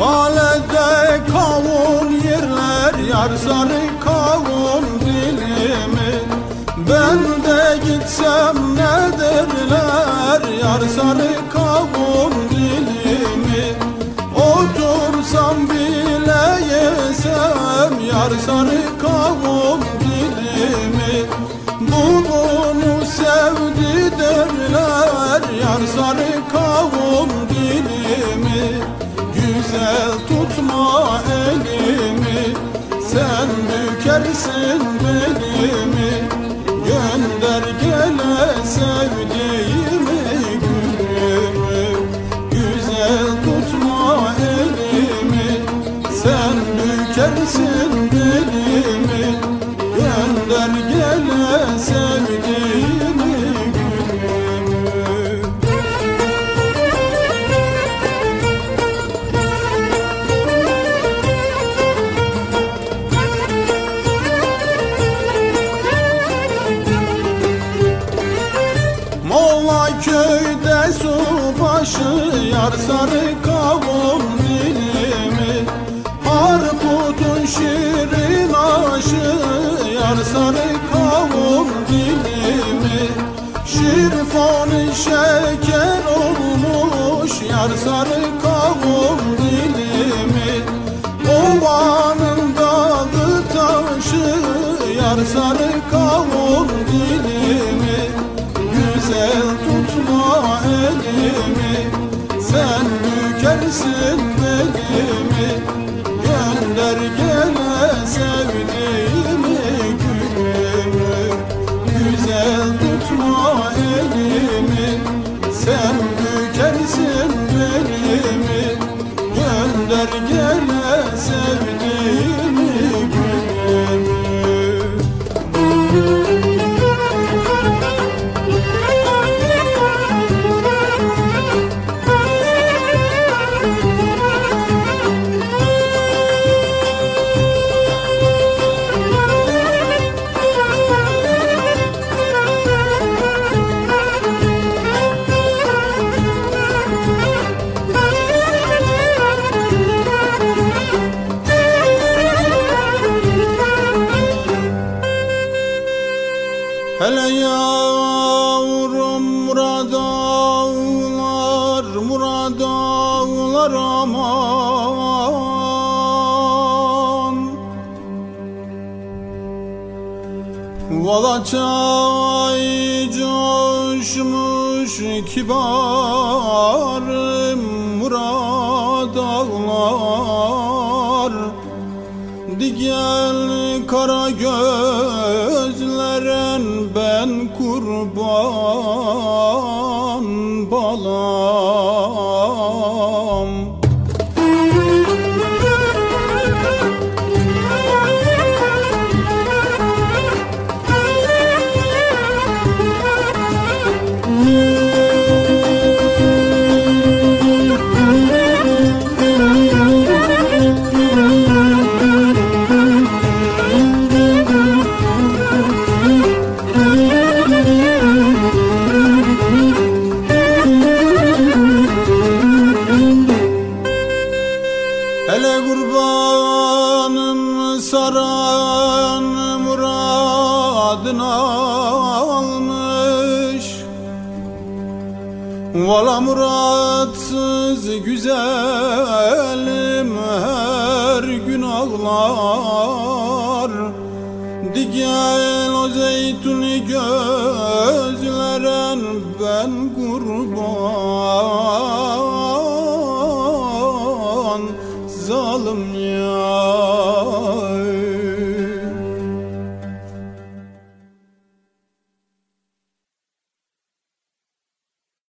Kalede kavun yerler yar sarı kavun dilimi. Ben de gitsem ne derler yar sarı kavun dilimi. Otursam bile yesem yar sarı kavun dilimi. Bunu sevdi derler yar sarı kavun Güzel tutma elimi Sen bükersin başı Yar sarı kavun dilimi. Harputun şirin aşı Yar sarı kavun dilimi. Şirfanı şeker olmuş Yar sarı kavun dilimi. Ovanın dağı taşı Yar sarı elimi Sen bükersin belimi. Gönder gele sevdiğimi gülümü. Güzel tutma elimi. Sen bükersin belimi. Gönder gele sevdiğimi Hele yavrum murad ağlar, murad ağlar aman. Vala çay coşmuş kibarım murad ağlar Digel kara gözleren ben kurban balam muradını almış. Vala muratsız güzelim her gün ağlar. Digel o zeytuni ben